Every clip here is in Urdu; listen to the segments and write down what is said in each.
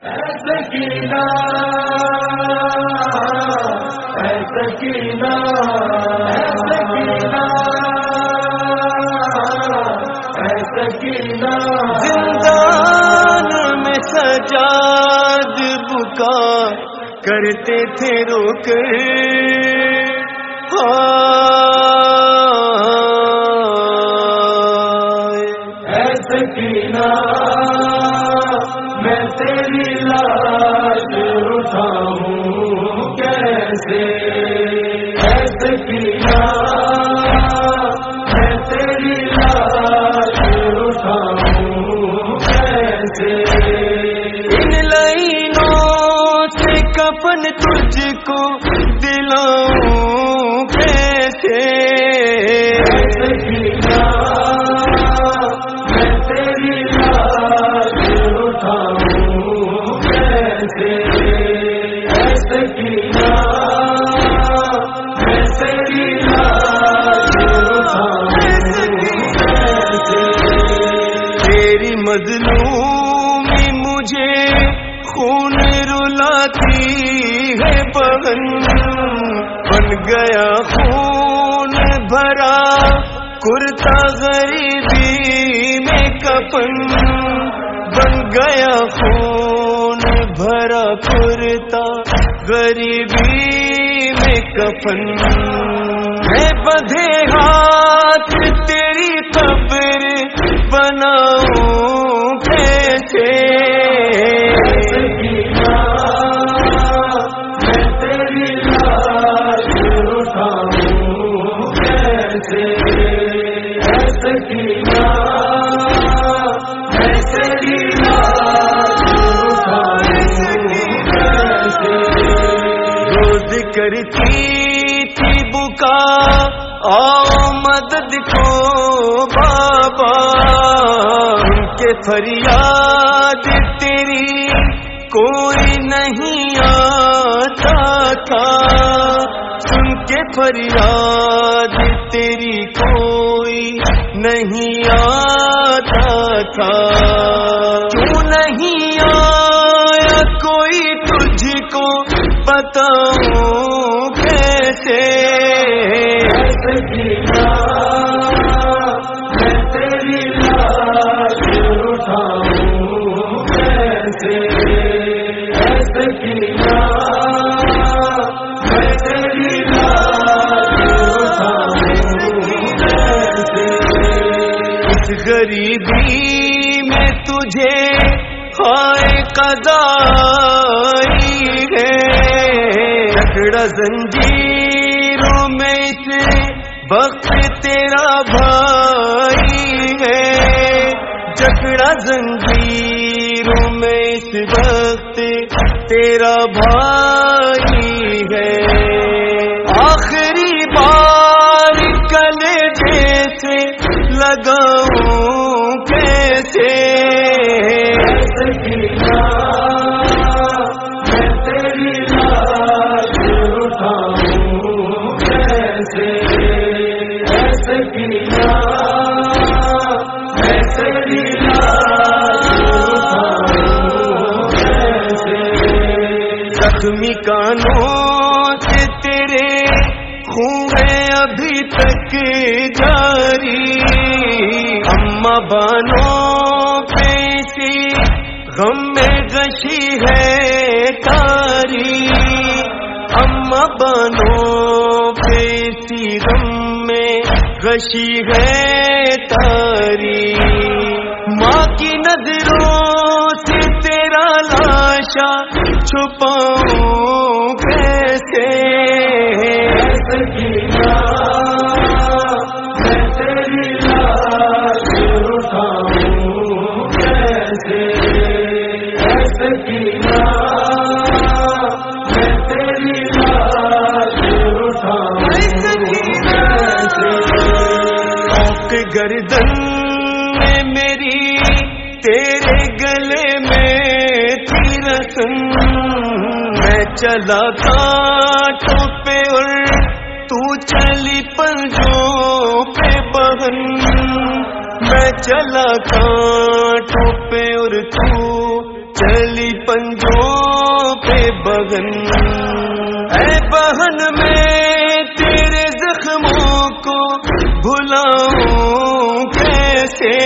سکینہ سکینہ سکینہ زندان میں سجاد بکا کرتے تھے روک سکینہ تجھ کو دلاؤں کیسے تیری مظلومی مجھے خون رلاتی ہے بہن۔ بن گیا خون بھرا کرتا غریبی میں کپن بن گیا خون بھرا کرتا غریبی میں کفن۔ میں بدھے ہاتھ تیری قبر بناؤں روز کرتی تھی بکا، آؤ مدد کو بابا، ان کے فریاد تیری کوئی نہیں آتا تھا۔ سن کے فریاد تیری کوئی نہیں آتا تھا۔ کیوں نہیں بتاؤں کیسے؟ کیسے غریبی میں تجھے ہائے قضائی جھگڑا زنجیروں میں اس وقت تیرا بھائی ہے۔ جھگڑا زنجیروں میں اس وقت تیرا بھائی ہے۔ آخری بار کل جیسے لگاؤں کیسے زخمی کانوں سے تیرے خون ابھی تک جاری۔ اما بانوں پیسی غم میں گشی ہے تاری۔ اما بانوں پیسی غم میں گشی ہے تاری۔ ماں کی نظروں سے تیرا لاشا چھپاؤں کیسے تیری گردن میں میری تیرے گلے میں میں چلا تھا پہ اور تو چلی پنجوں پہ بہن میں چلا تھا پہ اور تو چلی پنجوں پہ بغن اے بہن، میں تیرے زخموں کو بھلاؤں کیسے؟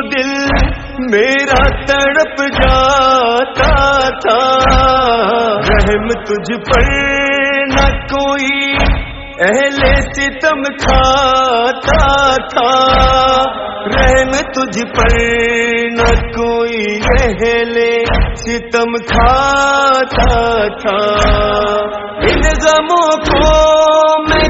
دل میرا تڑپ جاتا تھا۔ رحم تجھ پر نہ کوئی اہل ستم کھاتا تھا۔ رحم تجھ پر نہ کوئی اہل ستم کھاتا تھا۔ ان غموں کو میں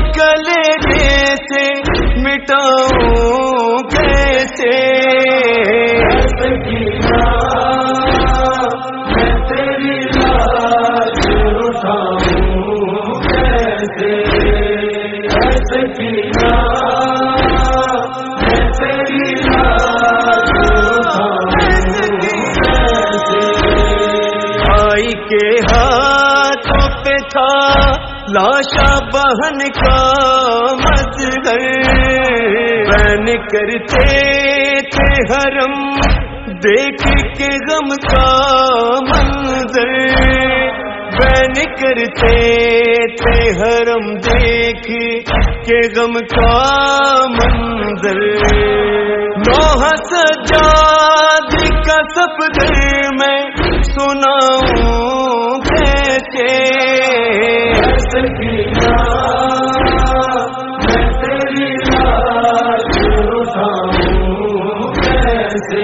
تھا، لاشا بہن کا مظہر بہن کرتے تھے حرم دیکھ کے غم کا منظر۔ بہن کرتے تھے حرم دیکھ کے غم کا منظر۔ نوح سجاد کیسے